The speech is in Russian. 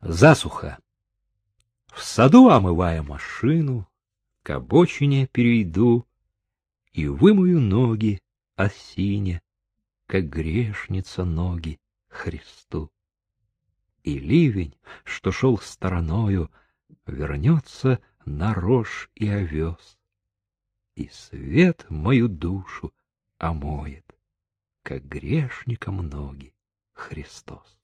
Засуха. В саду, омывая машину, к обочине перейду и вымою ноги осине, как грешница ноги Христу. И ливень, что шел стороною, вернется на рожь и овес, и свет мою душу омоет, как грешника ноги Христос.